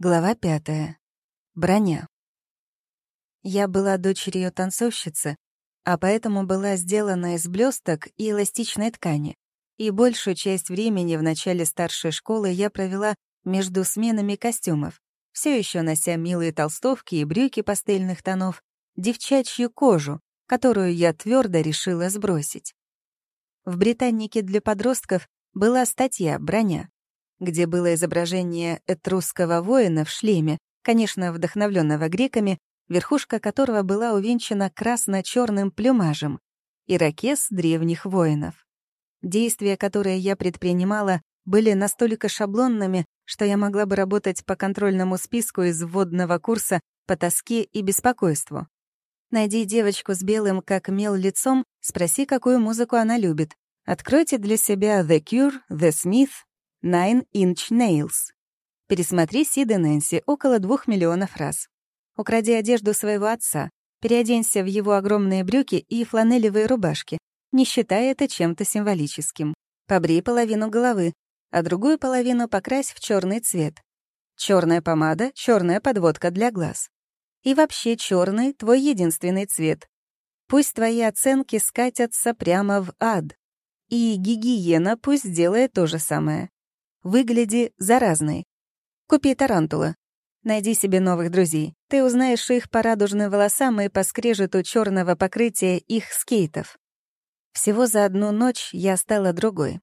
Глава пятая. Броня. Я была дочерью танцовщицы, а поэтому была сделана из блесток и эластичной ткани. И большую часть времени в начале старшей школы я провела между сменами костюмов, все еще нося милые толстовки и брюки пастельных тонов, девчачью кожу, которую я твердо решила сбросить. В «Британнике для подростков» была статья «Броня», где было изображение этрусского воина в шлеме, конечно, вдохновленного греками, верхушка которого была увенчана красно-черным плюмажем, ирокез древних воинов. Действия, которые я предпринимала, были настолько шаблонными, что я могла бы работать по контрольному списку из вводного курса по тоске и беспокойству. Найди девочку с белым как мел лицом, спроси, какую музыку она любит. Откройте для себя The Cure, The Smith, Nine Inch Nails. Пересмотри Сид и Нэнси около двух миллионов раз. Укради одежду своего отца, переоденься в его огромные брюки и фланелевые рубашки, не считая это чем-то символическим. Побрей половину головы, а другую половину покрась в черный цвет. Черная помада, черная подводка для глаз. И вообще черный — твой единственный цвет. Пусть твои оценки скатятся прямо в ад. И гигиена пусть делает то же самое. Выгляди заразной. Купи тарантула. Найди себе новых друзей. Ты узнаешь их по радужным волосам и по скрежету черного покрытия их скейтов. Всего за одну ночь я стала другой.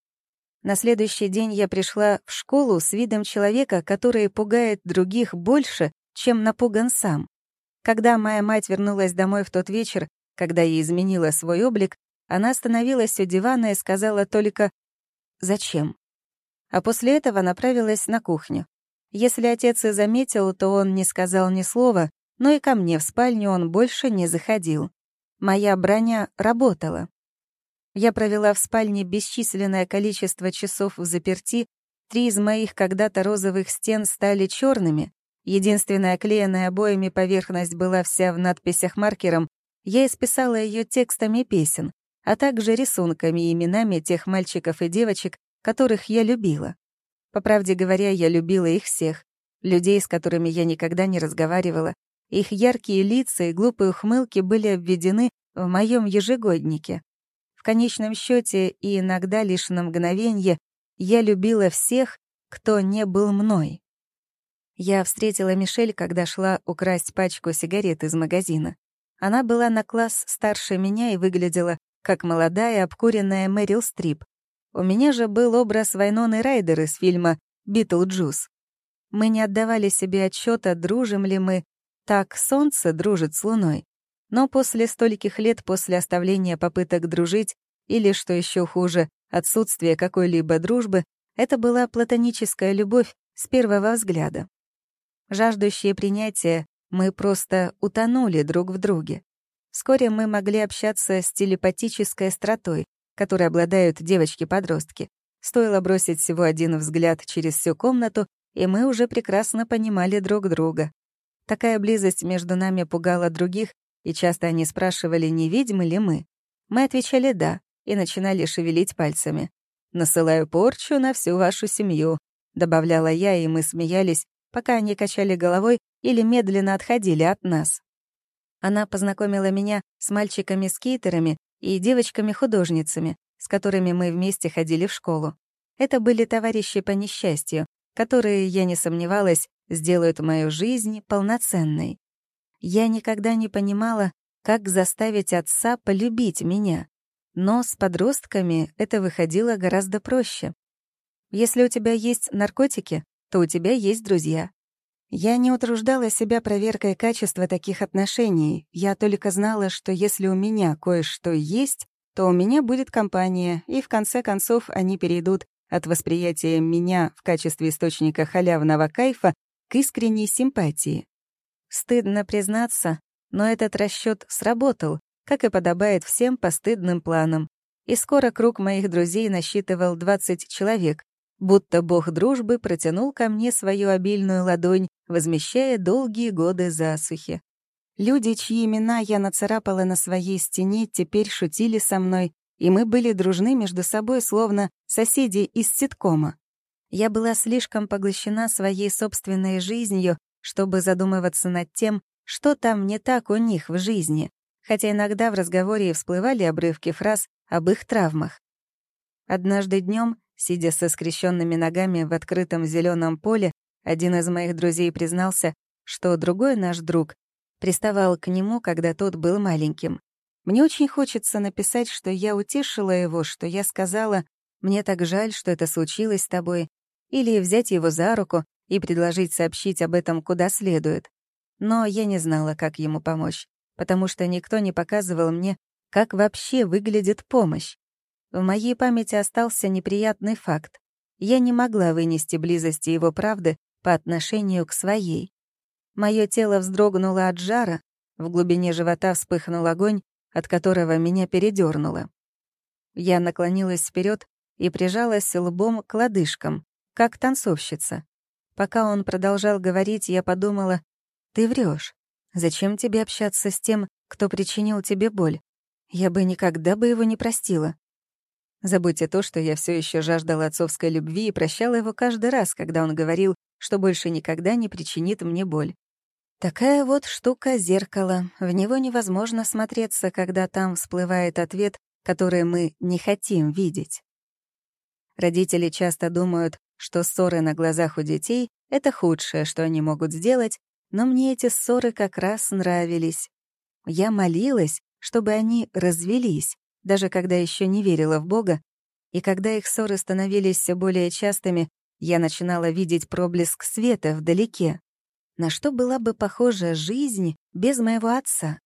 На следующий день я пришла в школу с видом человека, который пугает других больше, чем напуган сам. Когда моя мать вернулась домой в тот вечер, когда я изменила свой облик, она остановилась у дивана и сказала только «Зачем?». А после этого направилась на кухню. Если отец и заметил, то он не сказал ни слова, но и ко мне в спальню он больше не заходил. Моя броня работала. Я провела в спальне бесчисленное количество часов в заперти, три из моих когда-то розовых стен стали черными, единственная оклеенная обоями поверхность была вся в надписях маркером, я исписала ее текстами песен, а также рисунками и именами тех мальчиков и девочек, которых я любила. По правде говоря, я любила их всех. Людей, с которыми я никогда не разговаривала. Их яркие лица и глупые ухмылки были обведены в моем ежегоднике. В конечном счете и иногда лишь на мгновенье я любила всех, кто не был мной. Я встретила Мишель, когда шла украсть пачку сигарет из магазина. Она была на класс старше меня и выглядела как молодая обкуренная Мэрил Стрип, у меня же был образ Вайноны Райдер из фильма «Битлджус». Мы не отдавали себе отчета, дружим ли мы. Так солнце дружит с луной. Но после стольких лет после оставления попыток дружить, или, что еще хуже, отсутствия какой-либо дружбы, это была платоническая любовь с первого взгляда. Жаждущие принятия, мы просто утонули друг в друге. Вскоре мы могли общаться с телепатической остротой, которой обладают девочки-подростки. Стоило бросить всего один взгляд через всю комнату, и мы уже прекрасно понимали друг друга. Такая близость между нами пугала других, и часто они спрашивали, не ведьмы ли мы. Мы отвечали «да» и начинали шевелить пальцами. «Насылаю порчу на всю вашу семью», — добавляла я, и мы смеялись, пока они качали головой или медленно отходили от нас. Она познакомила меня с мальчиками-скейтерами, и девочками-художницами, с которыми мы вместе ходили в школу. Это были товарищи по несчастью, которые, я не сомневалась, сделают мою жизнь полноценной. Я никогда не понимала, как заставить отца полюбить меня, но с подростками это выходило гораздо проще. Если у тебя есть наркотики, то у тебя есть друзья. Я не утруждала себя проверкой качества таких отношений. Я только знала, что если у меня кое-что есть, то у меня будет компания, и в конце концов они перейдут от восприятия меня в качестве источника халявного кайфа к искренней симпатии. Стыдно признаться, но этот расчет сработал, как и подобает всем постыдным планам. И скоро круг моих друзей насчитывал 20 человек, будто бог дружбы протянул ко мне свою обильную ладонь, возмещая долгие годы засухи. Люди, чьи имена я нацарапала на своей стене, теперь шутили со мной, и мы были дружны между собой, словно соседи из ситкома. Я была слишком поглощена своей собственной жизнью, чтобы задумываться над тем, что там не так у них в жизни, хотя иногда в разговоре всплывали обрывки фраз об их травмах. Однажды днем, сидя со скрещенными ногами в открытом зеленом поле, один из моих друзей признался, что другой наш друг приставал к нему, когда тот был маленьким. Мне очень хочется написать, что я утешила его, что я сказала «мне так жаль, что это случилось с тобой», или взять его за руку и предложить сообщить об этом куда следует. Но я не знала, как ему помочь, потому что никто не показывал мне, как вообще выглядит помощь. В моей памяти остался неприятный факт. Я не могла вынести близости его правды по отношению к своей. Мое тело вздрогнуло от жара, в глубине живота вспыхнул огонь, от которого меня передернуло. Я наклонилась вперед и прижалась лбом к лодыжкам, как танцовщица. Пока он продолжал говорить, я подумала, «Ты врешь. Зачем тебе общаться с тем, кто причинил тебе боль? Я бы никогда бы его не простила». Забудьте то, что я все еще жаждала отцовской любви и прощала его каждый раз, когда он говорил, что больше никогда не причинит мне боль. Такая вот штука зеркало. В него невозможно смотреться, когда там всплывает ответ, который мы не хотим видеть. Родители часто думают, что ссоры на глазах у детей — это худшее, что они могут сделать, но мне эти ссоры как раз нравились. Я молилась, чтобы они развелись, даже когда еще не верила в Бога, и когда их ссоры становились все более частыми, я начинала видеть проблеск света вдалеке. На что была бы похожа жизнь без моего отца?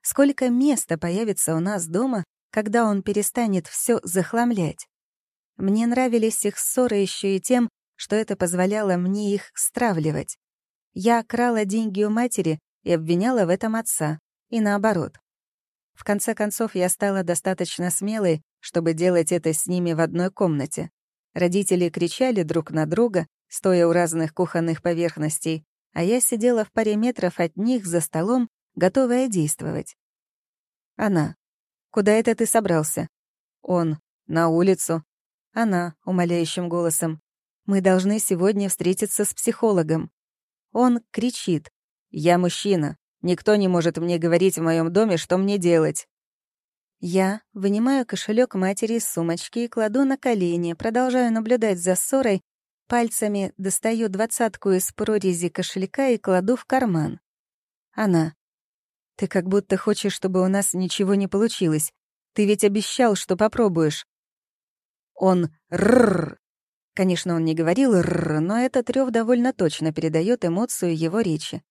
Сколько места появится у нас дома, когда он перестанет все захламлять? Мне нравились их ссоры еще и тем, что это позволяло мне их стравливать. Я крала деньги у матери и обвиняла в этом отца, и наоборот. В конце концов, я стала достаточно смелой, чтобы делать это с ними в одной комнате. Родители кричали друг на друга, стоя у разных кухонных поверхностей, а я сидела в паре метров от них за столом, готовая действовать. Она. «Куда это ты собрался?» Он. «На улицу». Она, умоляющим голосом. «Мы должны сегодня встретиться с психологом». Он кричит. «Я мужчина. Никто не может мне говорить в моем доме, что мне делать». Я вынимаю кошелек матери из сумочки и кладу на колени, продолжаю наблюдать за ссорой, пальцами достаю двадцатку из прорези кошелька и кладу в карман. Она. «Ты как будто хочешь, чтобы у нас ничего не получилось. Ты ведь обещал, что попробуешь». Он «рррр». Конечно, он не говорил «рррр», но этот рев довольно точно передает эмоцию его речи.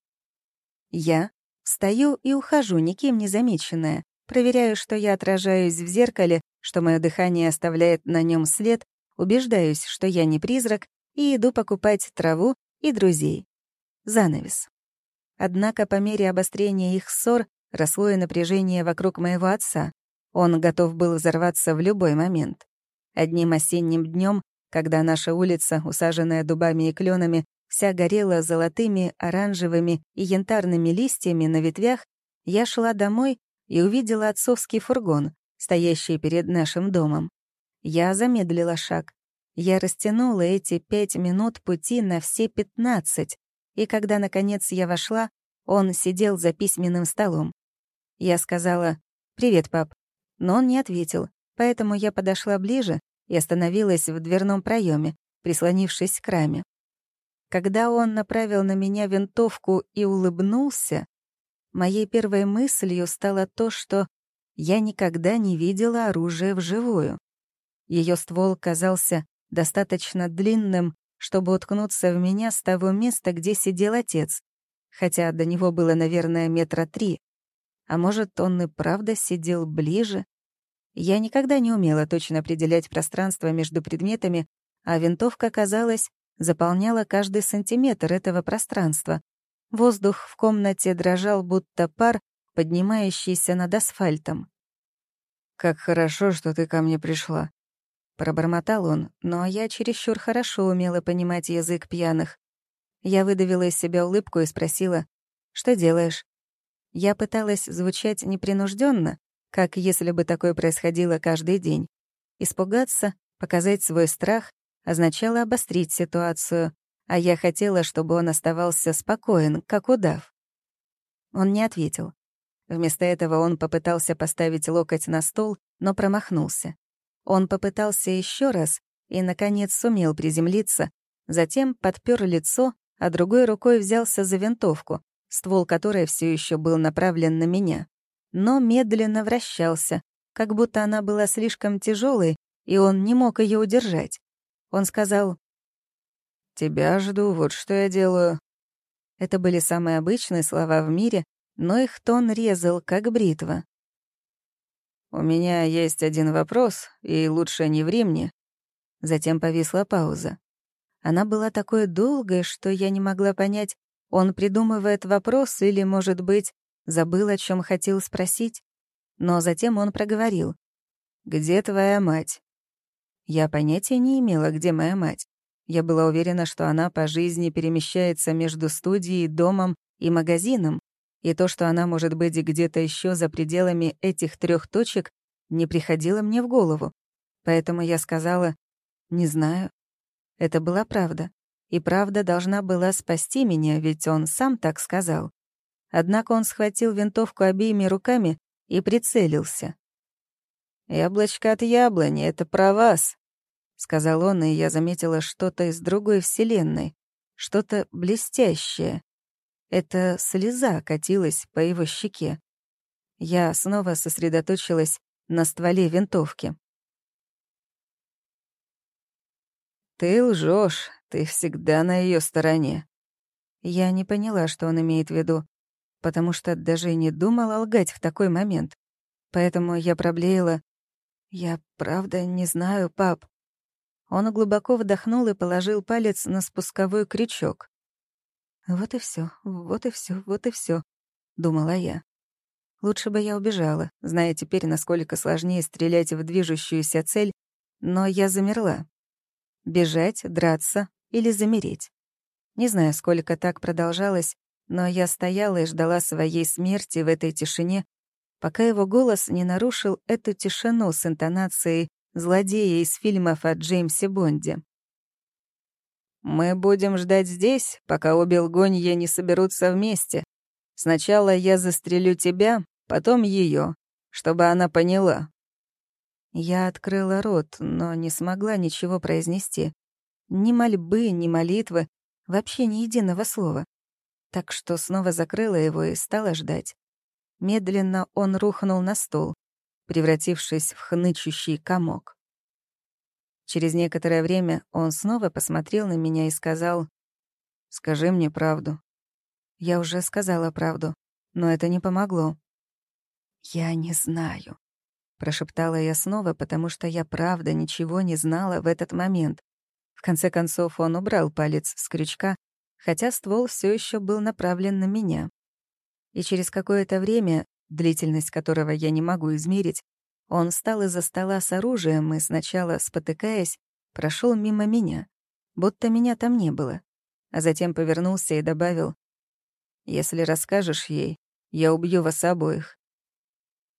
Я встаю и ухожу, никем не замеченная. Проверяю, что я отражаюсь в зеркале, что мое дыхание оставляет на нем след, убеждаюсь, что я не призрак, и иду покупать траву и друзей. Занавес. Однако по мере обострения их ссор росло и напряжение вокруг моего отца. Он готов был взорваться в любой момент. Одним осенним днем, когда наша улица, усаженная дубами и кленами, вся горела золотыми, оранжевыми и янтарными листьями на ветвях, я шла домой и увидела отцовский фургон, стоящий перед нашим домом. Я замедлила шаг. Я растянула эти пять минут пути на все пятнадцать, и когда, наконец, я вошла, он сидел за письменным столом. Я сказала «Привет, пап», но он не ответил, поэтому я подошла ближе и остановилась в дверном проеме, прислонившись к раме. Когда он направил на меня винтовку и улыбнулся, Моей первой мыслью стало то, что я никогда не видела оружие вживую. Ее ствол казался достаточно длинным, чтобы уткнуться в меня с того места, где сидел отец, хотя до него было, наверное, метра три. А может, он и правда сидел ближе? Я никогда не умела точно определять пространство между предметами, а винтовка, казалось, заполняла каждый сантиметр этого пространства, Воздух в комнате дрожал, будто пар, поднимающийся над асфальтом. «Как хорошо, что ты ко мне пришла», — пробормотал он, но я чересчур хорошо умела понимать язык пьяных. Я выдавила из себя улыбку и спросила, «Что делаешь?» Я пыталась звучать непринужденно, как если бы такое происходило каждый день. Испугаться, показать свой страх, означало обострить ситуацию, а я хотела, чтобы он оставался спокоен, как удав. Он не ответил. Вместо этого он попытался поставить локоть на стол, но промахнулся. Он попытался еще раз и, наконец, сумел приземлиться, затем подпер лицо, а другой рукой взялся за винтовку, ствол которой все еще был направлен на меня, но медленно вращался, как будто она была слишком тяжелой, и он не мог ее удержать. Он сказал, «Тебя жду, вот что я делаю». Это были самые обычные слова в мире, но их тон резал, как бритва. «У меня есть один вопрос, и лучше не ври мне». Затем повисла пауза. Она была такой долгой, что я не могла понять, он придумывает вопрос или, может быть, забыл, о чем хотел спросить. Но затем он проговорил. «Где твоя мать?» Я понятия не имела, где моя мать. Я была уверена, что она по жизни перемещается между студией, домом и магазином, и то, что она может быть где-то еще за пределами этих трех точек, не приходило мне в голову. Поэтому я сказала «не знаю». Это была правда. И правда должна была спасти меня, ведь он сам так сказал. Однако он схватил винтовку обеими руками и прицелился. «Яблочко от яблони — это про вас», — сказал он, и я заметила что-то из другой вселенной, что-то блестящее, эта слеза катилась по его щеке. Я снова сосредоточилась на стволе винтовки. «Ты лжешь, ты всегда на ее стороне». Я не поняла, что он имеет в виду, потому что даже не думала лгать в такой момент. Поэтому я проблеяла. «Я правда не знаю, пап». Он глубоко вдохнул и положил палец на спусковой крючок. Вот и все, вот и все, вот и все, думала я. Лучше бы я убежала, зная теперь, насколько сложнее стрелять в движущуюся цель, но я замерла. Бежать, драться или замереть. Не знаю, сколько так продолжалось, но я стояла и ждала своей смерти в этой тишине, пока его голос не нарушил эту тишину с интонацией злодея из фильмов о Джеймсе Бонде. «Мы будем ждать здесь, пока обе лгонья не соберутся вместе. Сначала я застрелю тебя, потом ее, чтобы она поняла». Я открыла рот, но не смогла ничего произнести. Ни мольбы, ни молитвы, вообще ни единого слова. Так что снова закрыла его и стала ждать. Медленно он рухнул на стол, превратившись в хнычущий комок. Через некоторое время он снова посмотрел на меня и сказал, «Скажи мне правду». Я уже сказала правду, но это не помогло. «Я не знаю», — прошептала я снова, потому что я правда ничего не знала в этот момент. В конце концов он убрал палец с крючка, хотя ствол все еще был направлен на меня. И через какое-то время, длительность которого я не могу измерить, он встал из-за стола с оружием и, сначала спотыкаясь, прошел мимо меня, будто меня там не было, а затем повернулся и добавил, «Если расскажешь ей, я убью вас обоих».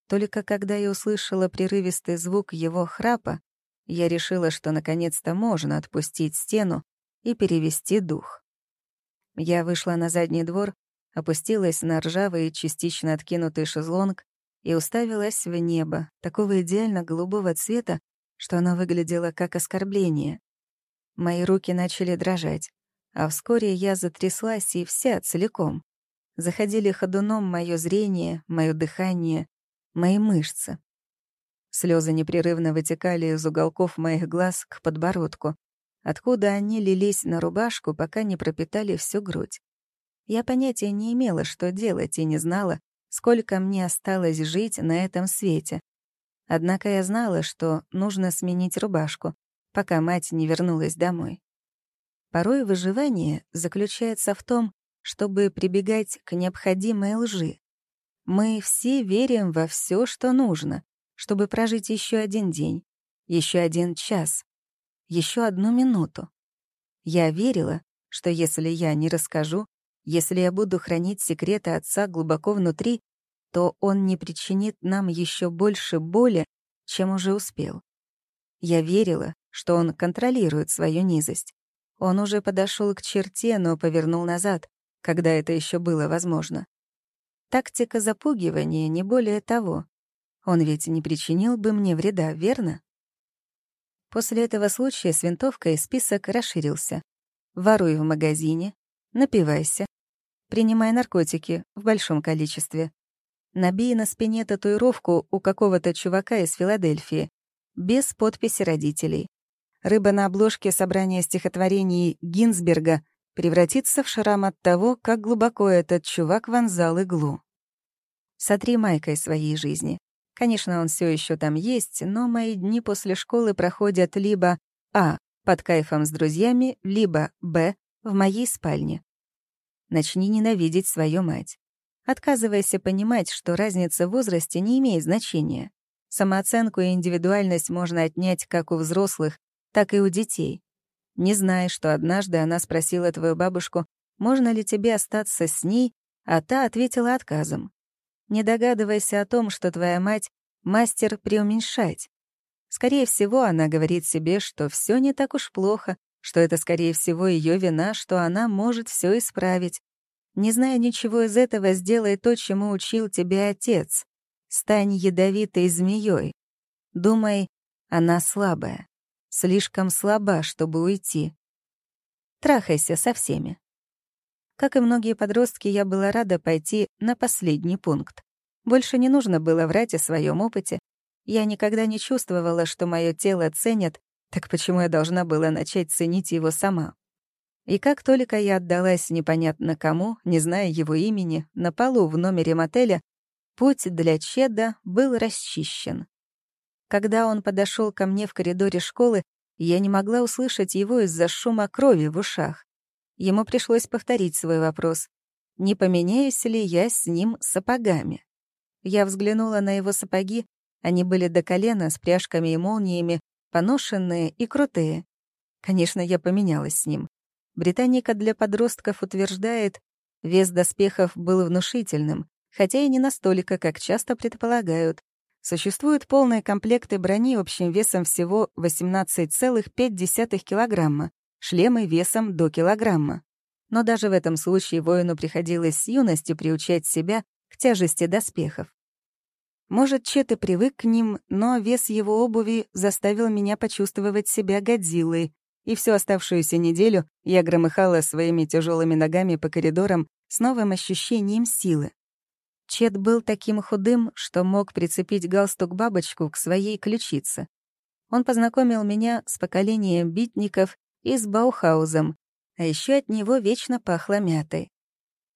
Только когда я услышала прерывистый звук его храпа, я решила, что наконец-то можно отпустить стену и перевести дух. Я вышла на задний двор, опустилась на ржавый, частично откинутый шезлонг и уставилась в небо, такого идеально голубого цвета, что оно выглядело как оскорбление. Мои руки начали дрожать, а вскоре я затряслась и вся целиком. Заходили ходуном мое зрение, мое дыхание, мои мышцы. Слезы непрерывно вытекали из уголков моих глаз к подбородку, откуда они лились на рубашку, пока не пропитали всю грудь. Я понятия не имела, что делать, и не знала, сколько мне осталось жить на этом свете. Однако я знала, что нужно сменить рубашку, пока мать не вернулась домой. Порой выживание заключается в том, чтобы прибегать к необходимой лжи. Мы все верим во все, что нужно, чтобы прожить еще один день, еще один час, еще одну минуту. Я верила, что если я не расскажу, если я буду хранить секреты отца глубоко внутри, то он не причинит нам еще больше боли, чем уже успел. Я верила, что он контролирует свою низость. Он уже подошел к черте, но повернул назад, когда это еще было возможно. Тактика запугивания, не более того. Он ведь не причинил бы мне вреда, верно? После этого случая с винтовкой список расширился. Воруй в магазине, напивайся, принимай наркотики в большом количестве, набей на спине татуировку у какого-то чувака из Филадельфии, без подписи родителей. Рыба на обложке собрания стихотворений Гинзберга превратится в шрам от того, как глубоко этот чувак вонзал иглу. Сотри майкой своей жизни. Конечно, он все еще там есть, но мои дни после школы проходят либо а. под кайфом с друзьями, либо б. в моей спальне. Начни ненавидеть свою мать. Отказывайся понимать, что разница в возрасте не имеет значения. Самооценку и индивидуальность можно отнять как у взрослых, так и у детей. Не зная, что однажды она спросила твою бабушку, можно ли тебе остаться с ней, а та ответила отказом. Не догадывайся о том, что твоя мать — мастер преуменьшать. Скорее всего, она говорит себе, что все не так уж плохо, что это, скорее всего, ее вина, что она может все исправить. Не зная ничего из этого, сделай то, чему учил тебя отец. Стань ядовитой змеей. Думай, она слабая. Слишком слаба, чтобы уйти. Трахайся со всеми. Как и многие подростки, я была рада пойти на последний пункт. Больше не нужно было врать о своем опыте. Я никогда не чувствовала, что мое тело ценят, так почему я должна была начать ценить его сама? И как только я отдалась непонятно кому, не зная его имени, на полу в номере мотеля, путь для Чеда был расчищен. Когда он подошел ко мне в коридоре школы, я не могла услышать его из-за шума крови в ушах. Ему пришлось повторить свой вопрос. Не поменяюсь ли я с ним сапогами? Я взглянула на его сапоги. Они были до колена, с пряжками и молниями, поношенные и крутые. Конечно, я поменялась с ним. Британика для подростков утверждает, вес доспехов был внушительным, хотя и не настолько, как часто предполагают. Существуют полные комплекты брони общим весом всего 18,5 килограмма, шлемы весом до килограмма. Но даже в этом случае воину приходилось с юности приучать себя к тяжести доспехов. Может, Чет и привык к ним, но вес его обуви заставил меня почувствовать себя Годзиллой, и всю оставшуюся неделю я громыхала своими тяжелыми ногами по коридорам с новым ощущением силы. Чет был таким худым, что мог прицепить галстук-бабочку к своей ключице. Он познакомил меня с поколением битников и с Баухаузом, а еще от него вечно пахло мятой.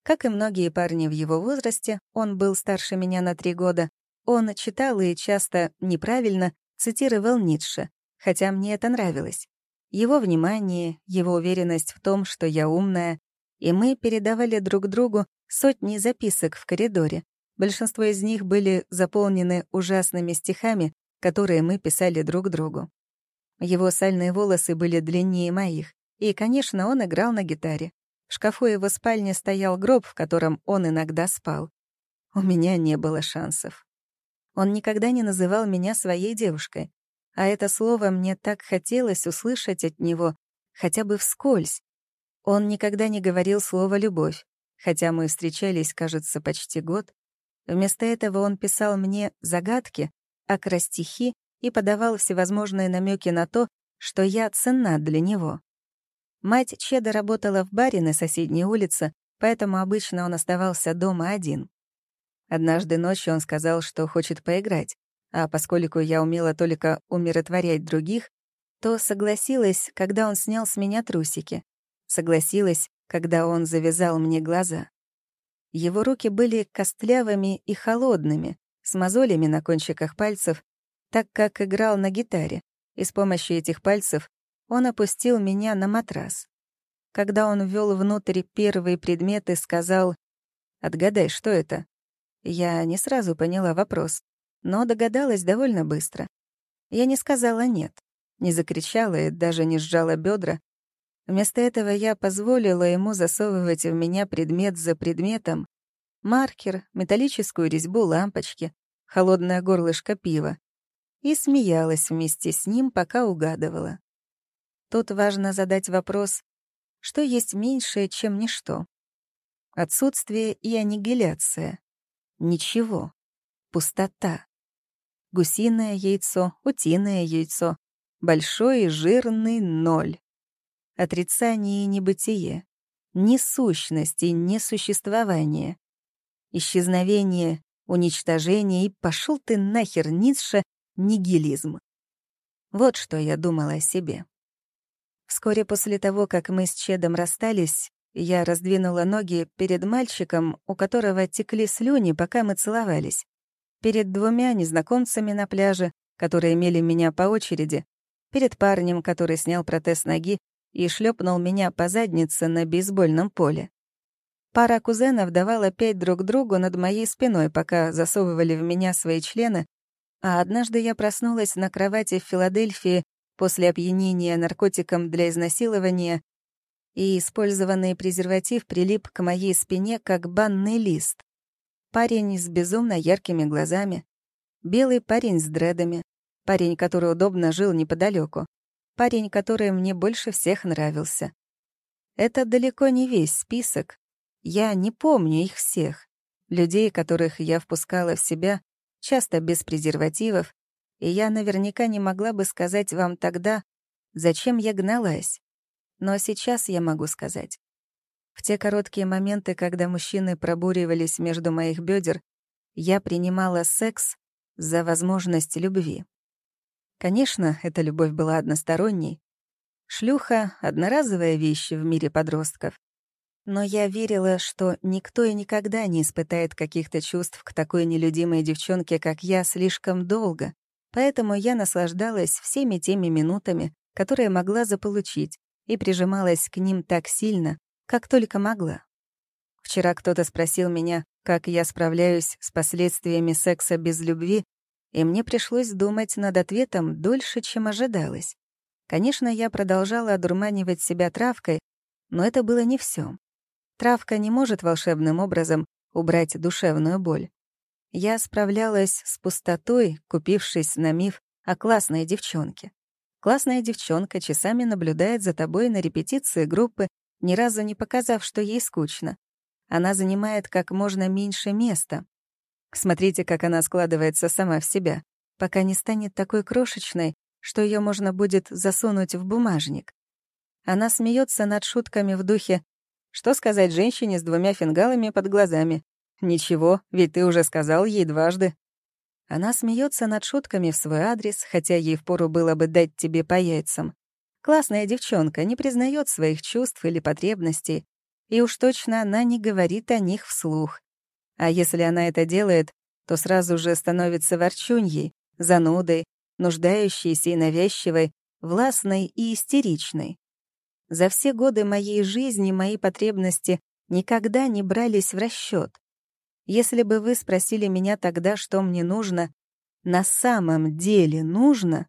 Как и многие парни в его возрасте, он был старше меня на три года, он читал и часто, неправильно, цитировал Ницше, хотя мне это нравилось. Его внимание, его уверенность в том, что я умная, и мы передавали друг другу сотни записок в коридоре. Большинство из них были заполнены ужасными стихами, которые мы писали друг другу. Его сальные волосы были длиннее моих, и, конечно, он играл на гитаре. В шкафу его спальни стоял гроб, в котором он иногда спал. У меня не было шансов. Он никогда не называл меня своей девушкой, а это слово мне так хотелось услышать от него, хотя бы вскользь. Он никогда не говорил слово «любовь», хотя мы встречались, кажется, почти год. Вместо этого он писал мне загадки, акростихи и подавал всевозможные намеки на то, что я ценна для него. Мать Чеда работала в баре на соседней улице, поэтому обычно он оставался дома один. Однажды ночью он сказал, что хочет поиграть, а поскольку я умела только умиротворять других, то согласилась, когда он снял с меня трусики. Согласилась, когда он завязал мне глаза. Его руки были костлявыми и холодными, с мозолями на кончиках пальцев, так как играл на гитаре, и с помощью этих пальцев он опустил меня на матрас. Когда он ввел внутрь первые предметы, сказал «Отгадай, что это?» Я не сразу поняла вопрос, но догадалась довольно быстро. Я не сказала «нет», не закричала и даже не сжала бедра. Вместо этого я позволила ему засовывать в меня предмет за предметом маркер, металлическую резьбу лампочки, холодное горлышко пива, и смеялась вместе с ним, пока угадывала. Тут важно задать вопрос, что есть меньшее, чем ничто? Отсутствие и аннигиляция. Ничего. Пустота. Гусиное яйцо, утиное яйцо. Большой и жирный ноль. Отрицание и небытие. Несущность и несуществование. Исчезновение, уничтожение и пошел ты нахер, Ницше, нигилизм. Вот что я думала о себе. Вскоре после того, как мы с Чедом расстались, я раздвинула ноги перед мальчиком, у которого текли слюни, пока мы целовались. Перед двумя незнакомцами на пляже, которые имели меня по очереди. Перед парнем, который снял протез ноги и шлепнул меня по заднице на бейсбольном поле. Пара кузенов давала пять друг другу над моей спиной, пока засовывали в меня свои члены, а однажды я проснулась на кровати в Филадельфии после опьянения наркотиком для изнасилования, и использованный презерватив прилип к моей спине, как банный лист. Парень с безумно яркими глазами, белый парень с дредами, парень, который удобно жил неподалеку, парень, который мне больше всех нравился. Это далеко не весь список. Я не помню их всех. Людей, которых я впускала в себя, часто без презервативов, и я наверняка не могла бы сказать вам тогда, зачем я гналась. Но сейчас я могу сказать. В те короткие моменты, когда мужчины пробуривались между моих бедер, я принимала секс за возможность любви. Конечно, эта любовь была односторонней. Шлюха — одноразовая вещь в мире подростков. Но я верила, что никто и никогда не испытает каких-то чувств к такой нелюдимой девчонке, как я, слишком долго, Поэтому я наслаждалась всеми теми минутами, которые могла заполучить, и прижималась к ним так сильно, как только могла. Вчера кто-то спросил меня, как я справляюсь с последствиями секса без любви, и мне пришлось думать над ответом дольше, чем ожидалось. Конечно, я продолжала одурманивать себя травкой, но это было не все. Травка не может волшебным образом убрать душевную боль. Я справлялась с пустотой, купившись на миф о классной девчонке. Классная девчонка часами наблюдает за тобой на репетиции группы, ни разу не показав, что ей скучно. Она занимает как можно меньше места. Смотрите, как она складывается сама в себя, пока не станет такой крошечной, что ее можно будет засунуть в бумажник. Она смеется над шутками в духе «Что сказать женщине с двумя фингалами под глазами? «Ничего, ведь ты уже сказал ей дважды». Она смеется над шутками в свой адрес, хотя ей впору было бы дать тебе по яйцам. Классная девчонка не признает своих чувств или потребностей, и уж точно она не говорит о них вслух. А если она это делает, то сразу же становится ворчуньей, занудой, нуждающейся и навязчивой, властной и истеричной. За все годы моей жизни мои потребности никогда не брались в расчет. Если бы вы спросили меня тогда, что мне нужно, на самом деле нужно,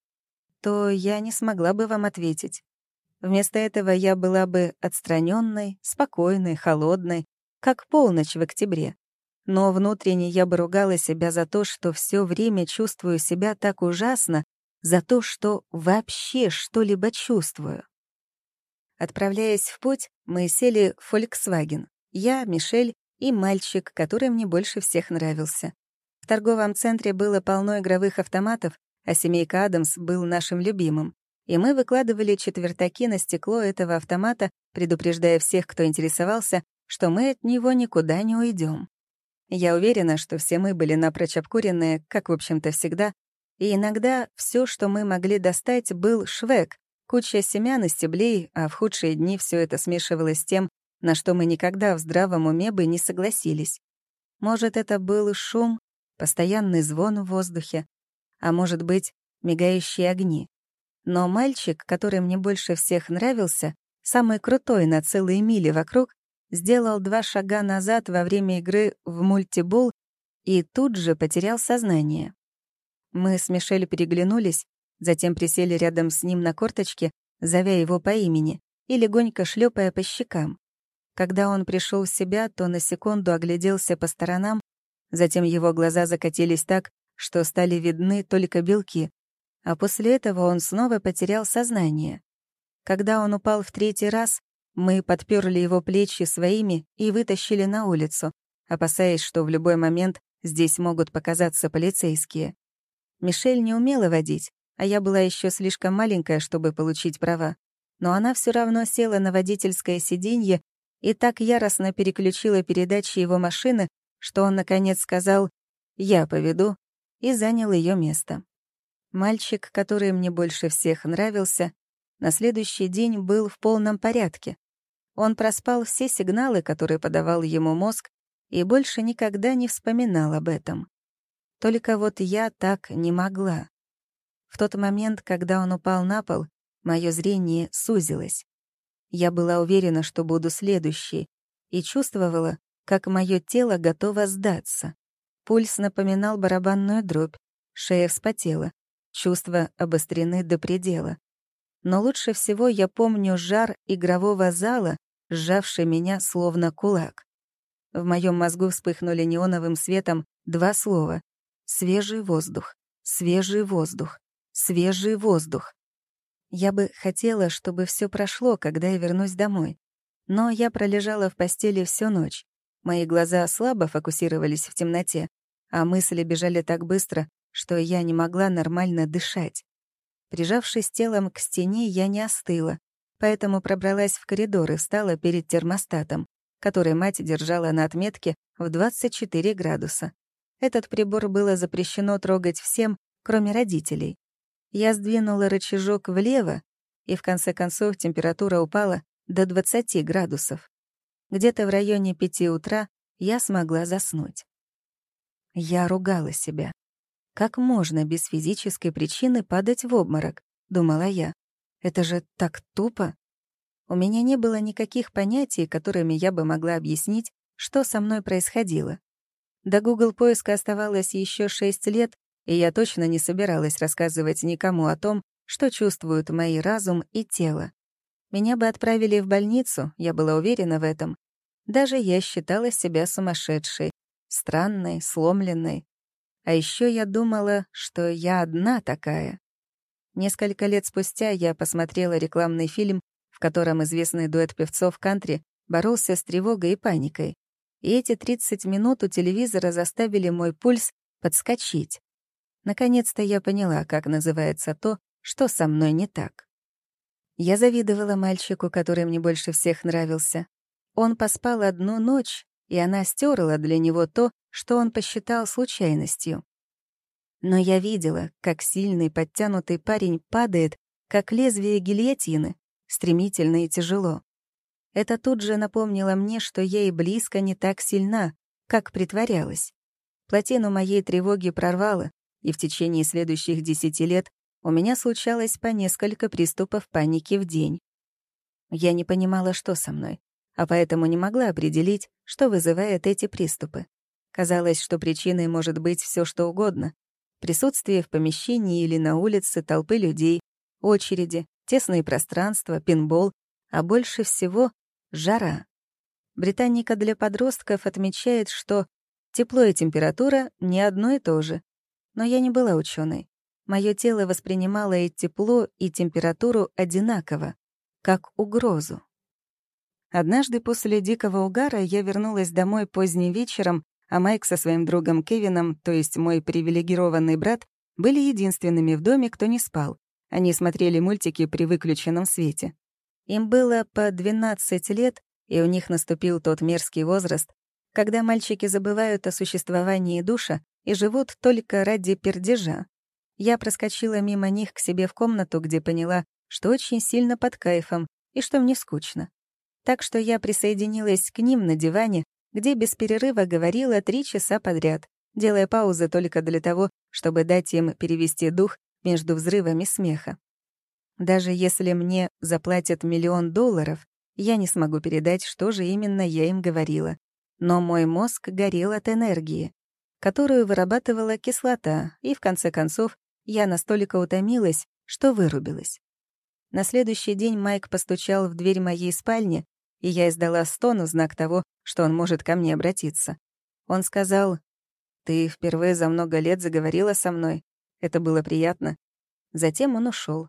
то я не смогла бы вам ответить. Вместо этого я была бы отстраненной, спокойной, холодной, как полночь в октябре. Но внутренне я бы ругала себя за то, что все время чувствую себя так ужасно, за то, что вообще что-либо чувствую. Отправляясь в путь, мы сели в Volkswagen. Я, Мишель и мальчик, который мне больше всех нравился. В торговом центре было полно игровых автоматов, а семейка Адамс был нашим любимым. И мы выкладывали четвертаки на стекло этого автомата, предупреждая всех, кто интересовался, что мы от него никуда не уйдем. Я уверена, что все мы были напрочь обкуренные, как, в общем-то, всегда, и иногда все, что мы могли достать, был швек, куча семян и стеблей, а в худшие дни все это смешивалось с тем, на что мы никогда в здравом уме бы не согласились. Может, это был шум, постоянный звон в воздухе, а может быть, мигающие огни. Но мальчик, который мне больше всех нравился, самый крутой на целые мили вокруг, сделал два шага назад во время игры в мультибол и тут же потерял сознание. Мы с Мишель переглянулись, затем присели рядом с ним на корточке, зовя его по имени и легонько шлепая по щекам. Когда он пришел в себя, то на секунду огляделся по сторонам, затем его глаза закатились так, что стали видны только белки, а после этого он снова потерял сознание. Когда он упал в третий раз, мы подперли его плечи своими и вытащили на улицу, опасаясь, что в любой момент здесь могут показаться полицейские. Мишель не умела водить, а я была еще слишком маленькая, чтобы получить права. Но она все равно села на водительское сиденье и так яростно переключила передачи его машины, что он, наконец, сказал «Я поведу» и занял ее место. Мальчик, который мне больше всех нравился, на следующий день был в полном порядке. Он проспал все сигналы, которые подавал ему мозг, и больше никогда не вспоминал об этом. Только вот я так не могла. В тот момент, когда он упал на пол, мое зрение сузилось. Я была уверена, что буду следующей, и чувствовала, как мое тело готово сдаться. Пульс напоминал барабанную дробь, шея вспотела, чувства обострены до предела. Но лучше всего я помню жар игрового зала, сжавший меня словно кулак. В моем мозгу вспыхнули неоновым светом два слова — «свежий воздух», «свежий воздух», «свежий воздух». Я бы хотела, чтобы все прошло, когда я вернусь домой. Но я пролежала в постели всю ночь. Мои глаза слабо фокусировались в темноте, а мысли бежали так быстро, что я не могла нормально дышать. Прижавшись телом к стене, я не остыла, поэтому пробралась в коридор и встала перед термостатом, который мать держала на отметке в 24 градуса. Этот прибор было запрещено трогать всем, кроме родителей. Я сдвинула рычажок влево, и в конце концов температура упала до 20 градусов. Где-то в районе пяти утра я смогла заснуть. Я ругала себя. Как можно без физической причины падать в обморок, думала я. Это же так тупо. У меня не было никаких понятий, которыми я бы могла объяснить, что со мной происходило. До Google поиска оставалось еще шесть лет, и я точно не собиралась рассказывать никому о том, что чувствуют мои разум и тело. Меня бы отправили в больницу, я была уверена в этом. Даже я считала себя сумасшедшей, странной, сломленной, а еще я думала, что я одна такая. Несколько лет спустя я посмотрела рекламный фильм, в котором известный дуэт певцов кантри боролся с тревогой и паникой. И эти 30 минут у телевизора заставили мой пульс подскочить. Наконец-то я поняла, как называется то, что со мной не так. Я завидовала мальчику, который мне больше всех нравился. Он поспал одну ночь, и она стерла для него то, что он посчитал случайностью. Но я видела, как сильный подтянутый парень падает, как лезвие гильотины, стремительно и тяжело. Это тут же напомнило мне, что я и близко не так сильна, как притворялась. Плотину моей тревоги прорвало, и в течение следующих десяти лет у меня случалось по несколько приступов паники в день. Я не понимала, что со мной, а поэтому не могла определить, что вызывает эти приступы. Казалось, что причиной может быть все что угодно. Присутствие в помещении или на улице толпы людей, очереди, тесные пространства, пинбол, а больше всего — жара. Британика для подростков отмечает, что тепло и температура — не одно и то же. Но я не была ученой. Мое тело воспринимало и тепло, и температуру одинаково, как угрозу. Однажды после дикого угара я вернулась домой поздним вечером а Майк со своим другом Кевином, то есть мой привилегированный брат, были единственными в доме, кто не спал. Они смотрели мультики при выключенном свете. Им было по 12 лет, и у них наступил тот мерзкий возраст, когда мальчики забывают о существовании душа и живут только ради пердежа. Я проскочила мимо них к себе в комнату, где поняла, что очень сильно под кайфом и что мне скучно. Так что я присоединилась к ним на диване, где без перерыва говорила три часа подряд, делая паузы только для того, чтобы дать им перевести дух между взрывами смеха. Даже если мне заплатят миллион долларов, я не смогу передать, что же именно я им говорила. Но мой мозг горел от энергии, которую вырабатывала кислота, и в конце концов я настолько утомилась, что вырубилась. На следующий день Майк постучал в дверь моей спальни, и я издала стон в знак того, что он может ко мне обратиться. Он сказал, «Ты впервые за много лет заговорила со мной. Это было приятно». Затем он ушел.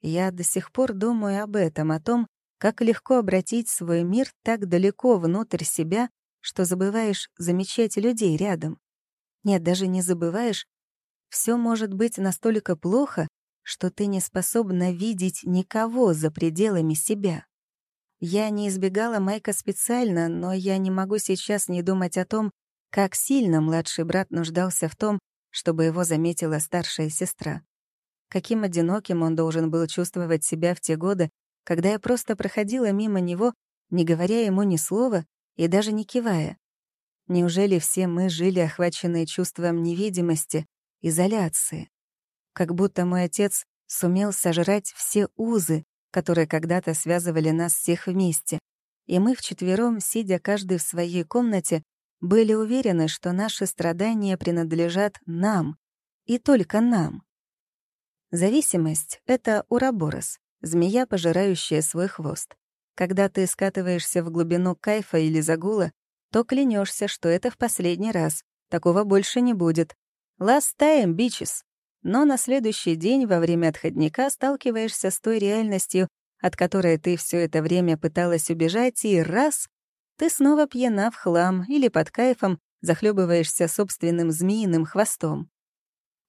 Я до сих пор думаю об этом, о том, как легко обратить свой мир так далеко внутрь себя, что забываешь замечать людей рядом. Нет, даже не забываешь. Все может быть настолько плохо, что ты не способна видеть никого за пределами себя. Я не избегала Майка специально, но я не могу сейчас не думать о том, как сильно младший брат нуждался в том, чтобы его заметила старшая сестра. Каким одиноким он должен был чувствовать себя в те годы, когда я просто проходила мимо него, не говоря ему ни слова и даже не кивая. Неужели все мы жили охваченные чувством невидимости, изоляции? Как будто мой отец сумел сожрать все узы, которые когда-то связывали нас всех вместе, и мы вчетвером, сидя каждый в своей комнате, были уверены, что наши страдания принадлежат нам, и только нам. Зависимость — это ураборос, змея, пожирающая свой хвост. Когда ты скатываешься в глубину кайфа или загула, то клянешься, что это в последний раз. Такого больше не будет. Last time, bitches. Но на следующий день во время отходника сталкиваешься с той реальностью, от которой ты все это время пыталась убежать, и раз — ты снова пьяна в хлам или под кайфом захлебываешься собственным змеиным хвостом.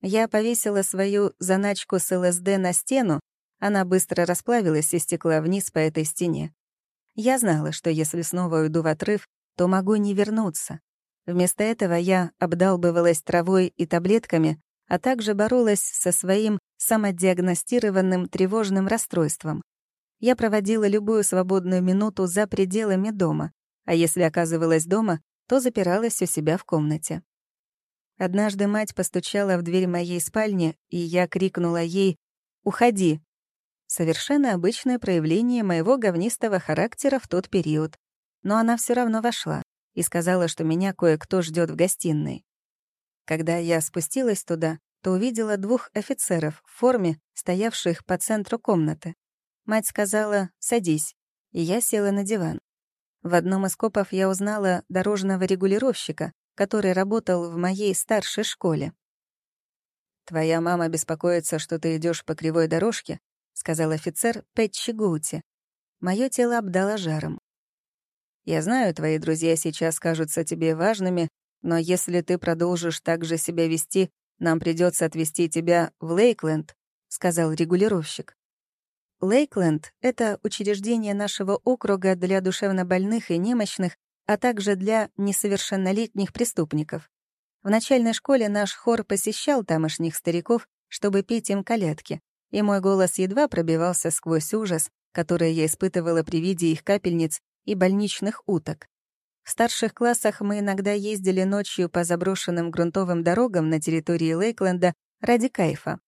Я повесила свою заначку с ЛСД на стену, она быстро расплавилась и стекла вниз по этой стене. Я знала, что если снова уйду в отрыв, то могу не вернуться. Вместо этого я обдалбывалась травой и таблетками, а также боролась со своим самодиагностированным тревожным расстройством. Я проводила любую свободную минуту за пределами дома, а если оказывалась дома, то запиралась у себя в комнате. Однажды мать постучала в дверь моей спальни, и я крикнула ей «Уходи!». Совершенно обычное проявление моего говнистого характера в тот период но она все равно вошла и сказала, что меня кое-кто ждет в гостиной. Когда я спустилась туда, то увидела двух офицеров в форме, стоявших по центру комнаты. Мать сказала «садись», и я села на диван. В одном из копов я узнала дорожного регулировщика, который работал в моей старшей школе. «Твоя мама беспокоится, что ты идешь по кривой дорожке», — сказал офицер Пэтчи Гути. Моё тело обдало жаром. Я знаю, твои друзья сейчас кажутся тебе важными, но если ты продолжишь так же себя вести, нам придется отвезти тебя в Лейкленд», — сказал регулировщик. Лейкленд — это учреждение нашего округа для душевнобольных и немощных, а также для несовершеннолетних преступников. В начальной школе наш хор посещал тамошних стариков, чтобы петь им колядки, и мой голос едва пробивался сквозь ужас, который я испытывала при виде их капельниц и больничных уток. В старших классах мы иногда ездили ночью по заброшенным грунтовым дорогам на территории Лейкленда ради кайфа.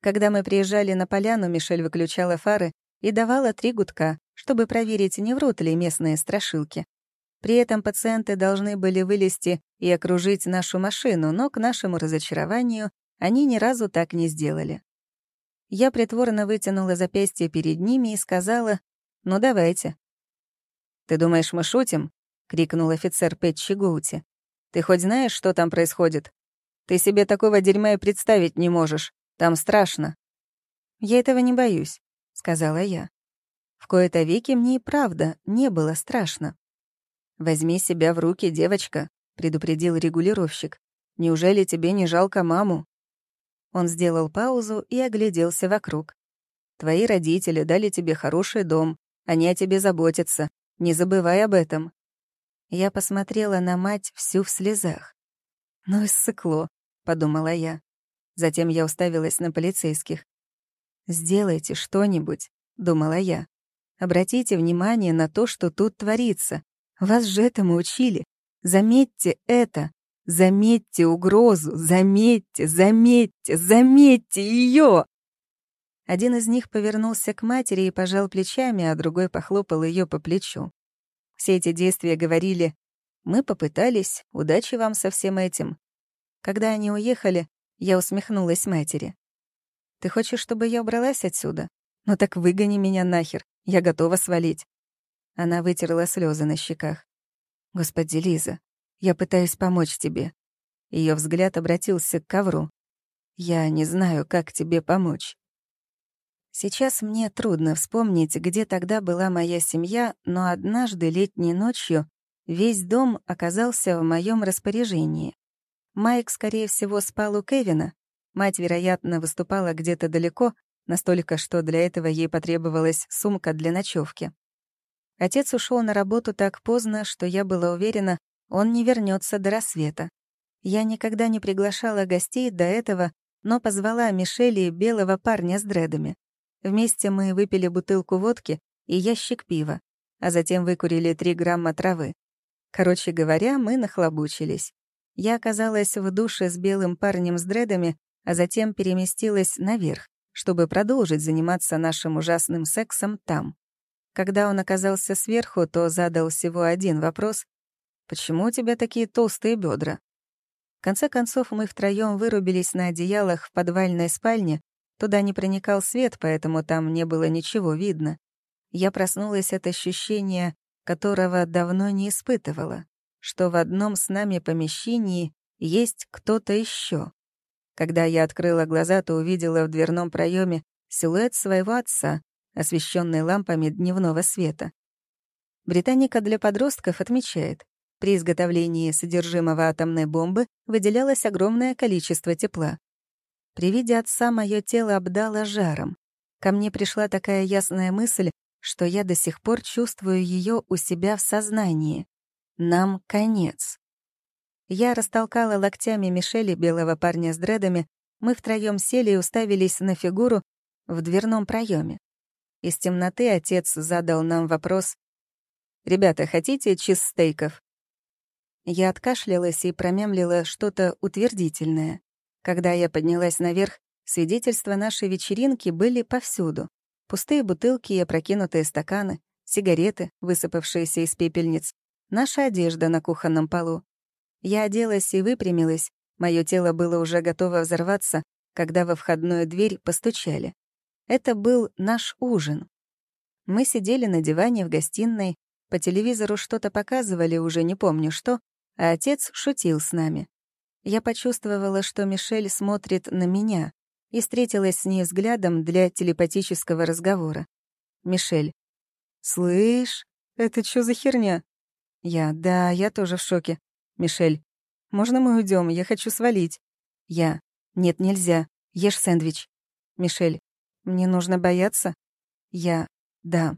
Когда мы приезжали на поляну, Мишель выключала фары и давала три гудка, чтобы проверить, не врут ли местные страшилки. При этом пациенты должны были вылезти и окружить нашу машину, но, к нашему разочарованию, они ни разу так не сделали. Я притворно вытянула запястье перед ними и сказала, «Ну давайте, «Ты думаешь, мы шутим?» — крикнул офицер Пэтчи Гоути. «Ты хоть знаешь, что там происходит? Ты себе такого дерьма и представить не можешь. Там страшно». «Я этого не боюсь», — сказала я. В кои-то веки мне и правда не было страшно. «Возьми себя в руки, девочка», — предупредил регулировщик. «Неужели тебе не жалко маму?» Он сделал паузу и огляделся вокруг. «Твои родители дали тебе хороший дом, они о тебе заботятся, не забывай об этом». Я посмотрела на мать всю в слезах. «Ну и ссыкло», — подумала я. Затем я уставилась на полицейских. «Сделайте что-нибудь», — думала я. «Обратите внимание на то, что тут творится. Вас же этому учили. Заметьте это. Заметьте угрозу. Заметьте, заметьте, заметьте ее!» Один из них повернулся к матери и пожал плечами, а другой похлопал ее по плечу. Все эти действия говорили «Мы попытались, удачи вам со всем этим». Когда они уехали, я усмехнулась матери. «Ты хочешь, чтобы я убралась отсюда? Ну так выгони меня нахер, я готова свалить». Она вытерла слезы на щеках. «Господи, Лиза, я пытаюсь помочь тебе». Ее взгляд обратился к ковру. «Я не знаю, как тебе помочь». Сейчас мне трудно вспомнить, где тогда была моя семья, но однажды летней ночью весь дом оказался в моем распоряжении. Майк, скорее всего, спал у Кевина. Мать, вероятно, выступала где-то далеко, настолько, что для этого ей потребовалась сумка для ночевки. Отец ушел на работу так поздно, что я была уверена, он не вернется до рассвета. Я никогда не приглашала гостей до этого, но позвала Мишели белого парня с дредами. Вместе мы выпили бутылку водки и ящик пива, а затем выкурили три грамма травы. Короче говоря, мы нахлобучились. Я оказалась в душе с белым парнем с дредами, а затем переместилась наверх, чтобы продолжить заниматься нашим ужасным сексом там. Когда он оказался сверху, то задал всего один вопрос. «Почему у тебя такие толстые бедра? В конце концов, мы втроем вырубились на одеялах в подвальной спальне, Туда не проникал свет, поэтому там не было ничего видно. Я проснулась от ощущения, которого давно не испытывала, что в одном с нами помещении есть кто-то еще. Когда я открыла глаза, то увидела в дверном проеме силуэт своего отца, освещенный лампами дневного света. Британика для подростков отмечает, при изготовлении содержимого атомной бомбы выделялось огромное количество тепла. При виде отца мое тело обдало жаром. Ко мне пришла такая ясная мысль, что я до сих пор чувствую ее у себя в сознании. Нам конец. Я растолкала локтями Мишели, белого парня с дредами. Мы втроем сели и уставились на фигуру в дверном проеме. Из темноты отец задал нам вопрос. «Ребята, хотите чизстейков?» Я откашлялась и промямлила что-то утвердительное. Когда я поднялась наверх, свидетельства нашей вечеринки были повсюду. Пустые бутылки и опрокинутые стаканы, сигареты, высыпавшиеся из пепельниц, наша одежда на кухонном полу. Я оделась и выпрямилась, мое тело было уже готово взорваться, когда во входную дверь постучали. Это был наш ужин. Мы сидели на диване в гостиной, по телевизору что-то показывали, уже не помню что, а отец шутил с нами. Я почувствовала, что Мишель смотрит на меня и встретилась с ней взглядом для телепатического разговора. Мишель. «Слышь, это что за херня?» Я. «Да, я тоже в шоке». Мишель. «Можно мы уйдем? Я хочу свалить». Я. «Нет, нельзя. Ешь сэндвич». Мишель. «Мне нужно бояться?» Я. «Да».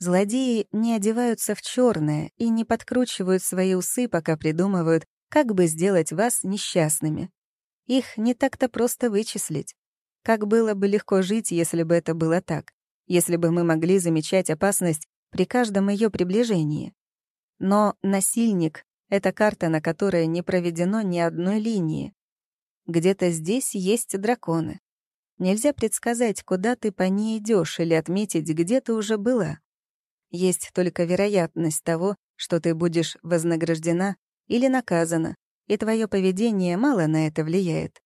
Злодеи не одеваются в черное и не подкручивают свои усы, пока придумывают, как бы сделать вас несчастными. Их не так-то просто вычислить. Как было бы легко жить, если бы это было так, если бы мы могли замечать опасность при каждом ее приближении. Но насильник — это карта, на которой не проведено ни одной линии. Где-то здесь есть драконы. Нельзя предсказать, куда ты по ней идешь или отметить, где ты уже была. Есть только вероятность того, что ты будешь вознаграждена или наказана, и твое поведение мало на это влияет.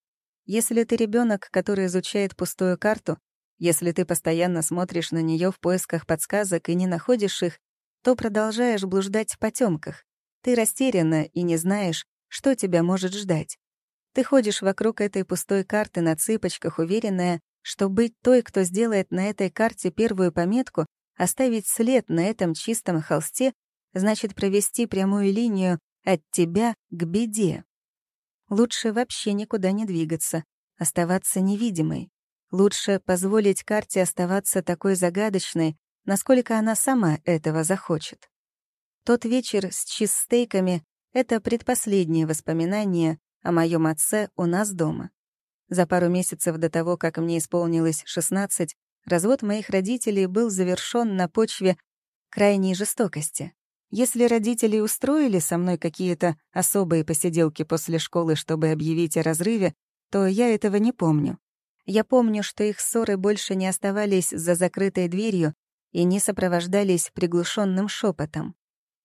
Если ты ребенок, который изучает пустую карту, если ты постоянно смотришь на нее в поисках подсказок и не находишь их, то продолжаешь блуждать в потемках. Ты растеряна и не знаешь, что тебя может ждать. Ты ходишь вокруг этой пустой карты на цыпочках, уверенная, что быть той, кто сделает на этой карте первую пометку, оставить след на этом чистом холсте, значит провести прямую линию от тебя к беде. Лучше вообще никуда не двигаться, оставаться невидимой. Лучше позволить карте оставаться такой загадочной, насколько она сама этого захочет. Тот вечер с чизстейками — это предпоследнее воспоминание о моем отце у нас дома. За пару месяцев до того, как мне исполнилось 16, развод моих родителей был завершён на почве крайней жестокости. Если родители устроили со мной какие-то особые посиделки после школы, чтобы объявить о разрыве, то я этого не помню. Я помню, что их ссоры больше не оставались за закрытой дверью и не сопровождались приглушенным шепотом.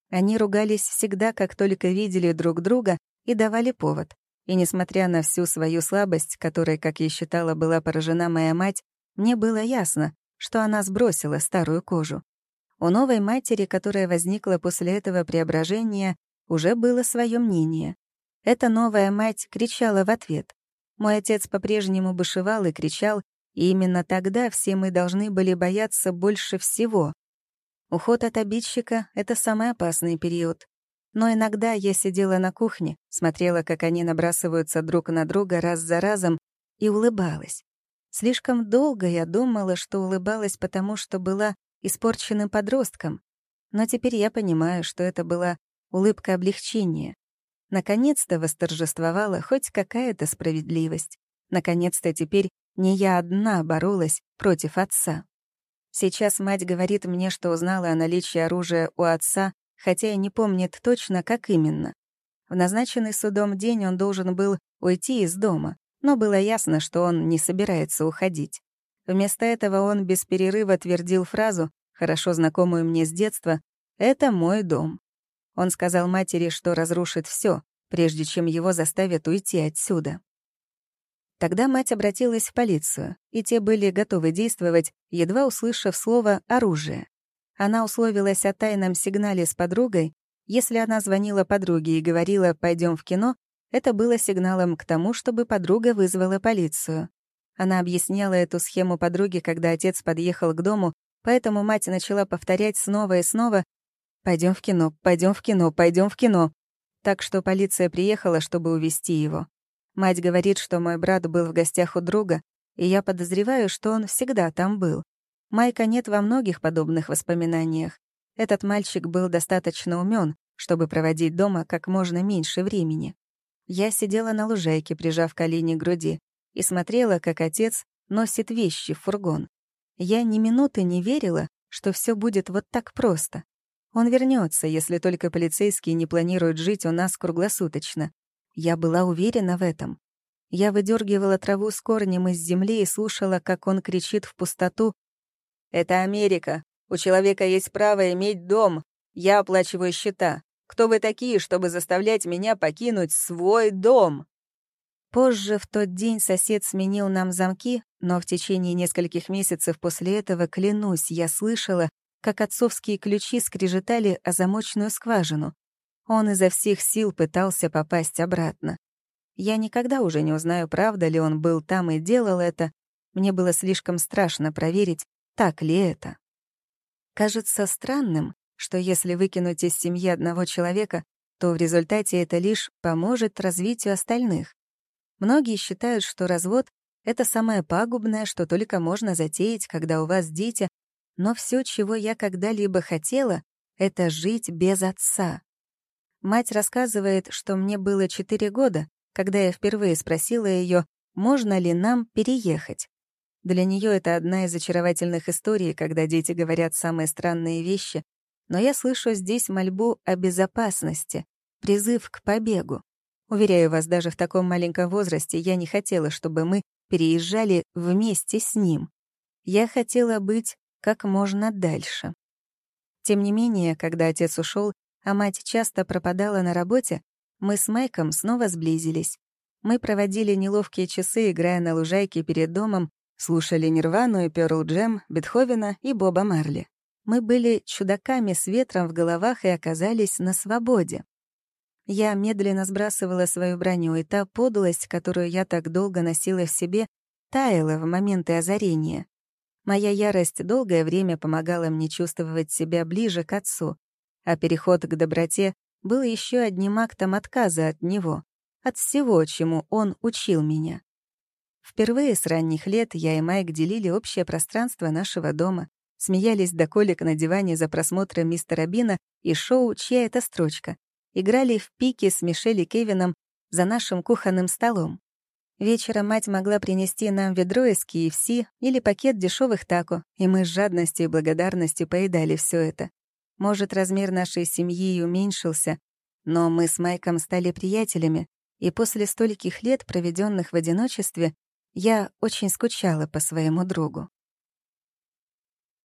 Они ругались всегда, как только видели друг друга и давали повод. И несмотря на всю свою слабость, которой, как я считала, была поражена моя мать, мне было ясно, что она сбросила старую кожу. У новой матери, которая возникла после этого преображения, уже было свое мнение. Эта новая мать кричала в ответ. Мой отец по-прежнему бушевал и кричал, И именно тогда все мы должны были бояться больше всего. Уход от обидчика — это самый опасный период. Но иногда я сидела на кухне, смотрела, как они набрасываются друг на друга раз за разом, и улыбалась. Слишком долго я думала, что улыбалась, потому что была испорченным подростком. Но теперь я понимаю, что это была улыбка облегчения. Наконец-то восторжествовала хоть какая-то справедливость. Наконец-то теперь не я одна боролась против отца. Сейчас мать говорит мне, что узнала о наличии оружия у отца, хотя и не помнит точно, как именно. В назначенный судом день он должен был уйти из дома, но было ясно, что он не собирается уходить. Вместо этого он без перерыва твердил фразу, хорошо знакомую мне с детства, «Это мой дом». Он сказал матери, что разрушит все, прежде чем его заставят уйти отсюда. Тогда мать обратилась в полицию, и те были готовы действовать, едва услышав слово «оружие». Она условилась о тайном сигнале с подругой. Если она звонила подруге и говорила «пойдем в кино», это было сигналом к тому, чтобы подруга вызвала полицию. Она объясняла эту схему подруге, когда отец подъехал к дому, поэтому мать начала повторять снова и снова «Пойдем в кино, пойдем в кино, пойдем в кино». Так что полиция приехала, чтобы увезти его. Мать говорит, что мой брат был в гостях у друга, и я подозреваю, что он всегда там был. Майка нет во многих подобных воспоминаниях. Этот мальчик был достаточно умен, чтобы проводить дома как можно меньше времени. Я сидела на лужайке, прижав колени к груди, и смотрела, как отец носит вещи в фургон. Я ни минуты не верила, что все будет вот так просто. Он вернется, если только полицейские не планируют жить у нас круглосуточно. Я была уверена в этом. Я выдергивала траву с корнем из земли и слушала, как он кричит в пустоту «Это Америка. У человека есть право иметь дом. Я оплачиваю счета. Кто вы такие, чтобы заставлять меня покинуть свой дом?» Позже в тот день сосед сменил нам замки, но в течение нескольких месяцев после этого, клянусь, я слышала, как отцовские ключи скрежетали о замочную скважину. Он изо всех сил пытался попасть обратно. Я никогда уже не узнаю, правда ли он был там и делал это. Мне было слишком страшно проверить, так ли это. Кажется странным, что если выкинуть из семьи одного человека, то в результате это лишь поможет развитию остальных. Многие считают, что развод — это самое пагубное, что только можно затеять, когда у вас дети, но все, чего я когда-либо хотела, — это жить без отца. Мать рассказывает, что мне было четыре года, когда я впервые спросила ее, можно ли нам переехать. Для нее это одна из очаровательных историй, когда дети говорят самые странные вещи, но я слышу здесь мольбу о безопасности, призыв к побегу. Уверяю вас, даже в таком маленьком возрасте я не хотела, чтобы мы переезжали вместе с ним. Я хотела быть как можно дальше. Тем не менее, когда отец ушел, а мать часто пропадала на работе, мы с Майком снова сблизились. Мы проводили неловкие часы, играя на лужайке перед домом, слушали Нирвану и Пёрл Джем, Бетховена и Боба Марли. Мы были чудаками с ветром в головах и оказались на свободе. Я медленно сбрасывала свою броню, и та подлость, которую я так долго носила в себе, таяла в моменты озарения. Моя ярость долгое время помогала мне чувствовать себя ближе к отцу, а переход к доброте был еще одним актом отказа от него, от всего, чему он учил меня. Впервые с ранних лет я и Майк делили общее пространство нашего дома, смеялись до колик на диване за просмотром мистера Бина и шоу «Чья это строчка», играли в пики с Мишель и Кевином за нашим кухонным столом. Вечером мать могла принести нам ведро из KFC или пакет дешевых тако, и мы с жадностью и благодарностью поедали все это. Может, размер нашей семьи и уменьшился, но мы с Майком стали приятелями, и после стольких лет, проведенных в одиночестве, я очень скучала по своему другу.